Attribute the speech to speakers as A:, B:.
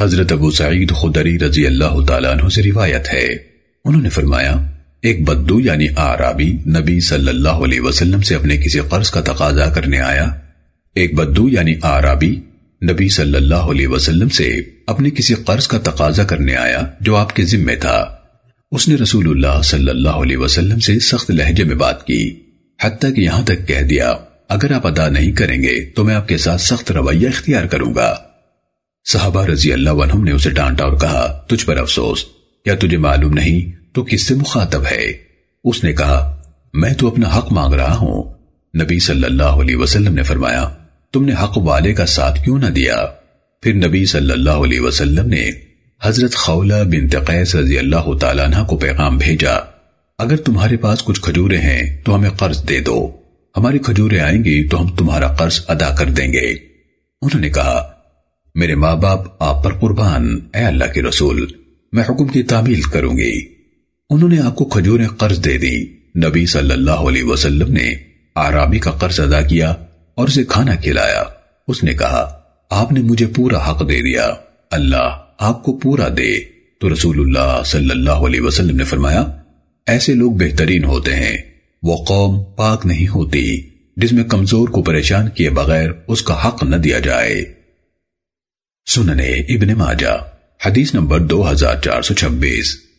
A: حضرت ابو سعید خدری رضی اللہ تعالیٰ عنہ سے روایت ہے۔ انہوں نے فرمایا، ایک بدو یعنی آرابی نبی صلی اللہ علیہ وسلم سے اپنے کسی قرض کا تقاضا کرنے آیا۔ ایک بدو یعنی آرابی نبی صلی اللہ علیہ وسلم سے اپنے کسی قرض کا تقاضا کرنے آیا جو آپ کے ذمہ تھا۔ اس نے رسول اللہ صلی اللہ علیہ وسلم سے سخت لہجے میں بات کی۔ حتیٰ کہ یہاں تک کہہ دیا، اگر آپ ادا نہیں کریں گے تو میں آپ کے ساتھ سخت رویہ اختیار کروں گا۔ صحابہ رضی اللہ عنہم نے اسے ڈانٹا اور کہا، تجھ پر افسوس، کیا تجھے معلوم نہیں تو کس سے مخاطب ہے؟ اس نے کہا، میں تو اپنا حق مانگ رہا ہوں۔ نبی صلی اللہ علیہ وسلم نے فرمایا، تم نے حق والے کا ساتھ کیوں نہ دیا؟ پھر نبی صلی اللہ علیہ وسلم نے حضرت خولہ بنت قیس رضی اللہ تعالیٰ عنہ کو پیغام بھیجا، اگر تمہارے پاس کچھ کھجورے ہیں تو ہمیں قرض دے دو، ہماری کھجورے آئیں گی تو ہم تمہارا قرض ادا کر دیں گے۔ انہوں نے کہا میرے ماں باپ آپ پر قربان، اے اللہ کے رسول، میں حکم کی تعمیل کروں گی۔ انہوں نے آپ کو کھجوریں قرض دے دی۔ نبی صلی اللہ علیہ وسلم نے آرابی کا قرض ادا کیا اور اسے کھانا کھلایا۔ اس نے کہا، آپ نے مجھے پورا حق دے دیا۔ اللہ آپ کو پورا دے۔ تو رسول اللہ صلی اللہ علیہ وسلم نے فرمایا، ایسے لوگ بہترین ہوتے ہیں۔ وہ قوم پاک نہیں ہوتی جس میں کمزور کو پریشان کیے بغیر اس کا حق نہ دیا جائے۔ سننے ابن ماجہ حدیث نمبر دو ہزار چار سو چھبیس۔